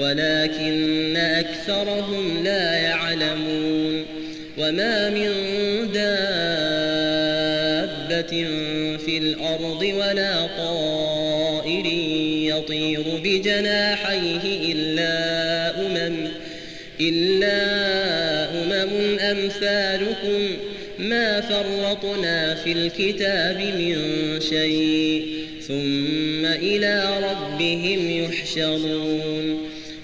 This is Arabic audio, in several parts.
ولكن أكثرهم لا يعلمون وما من دابة في الأرض ولا طائر يطير بجناحيه إلا أمم إلا أمم أمثالكم. ما فرطنا في الكتاب من شيء ثم إلى ربهم يحشرون.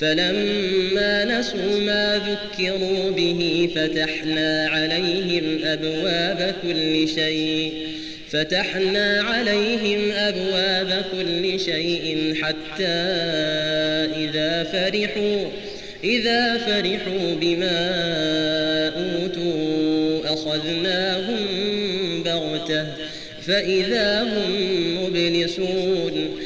فلما نسوا ما ذكروا به فتحنا عليهم أبواب كل شيء فتحنا عليهم أبواب كل شيء حتى إذا فرحوا إذا فرحوا بما أوتوا أخذناهم بغتة فإذا هم مبلسون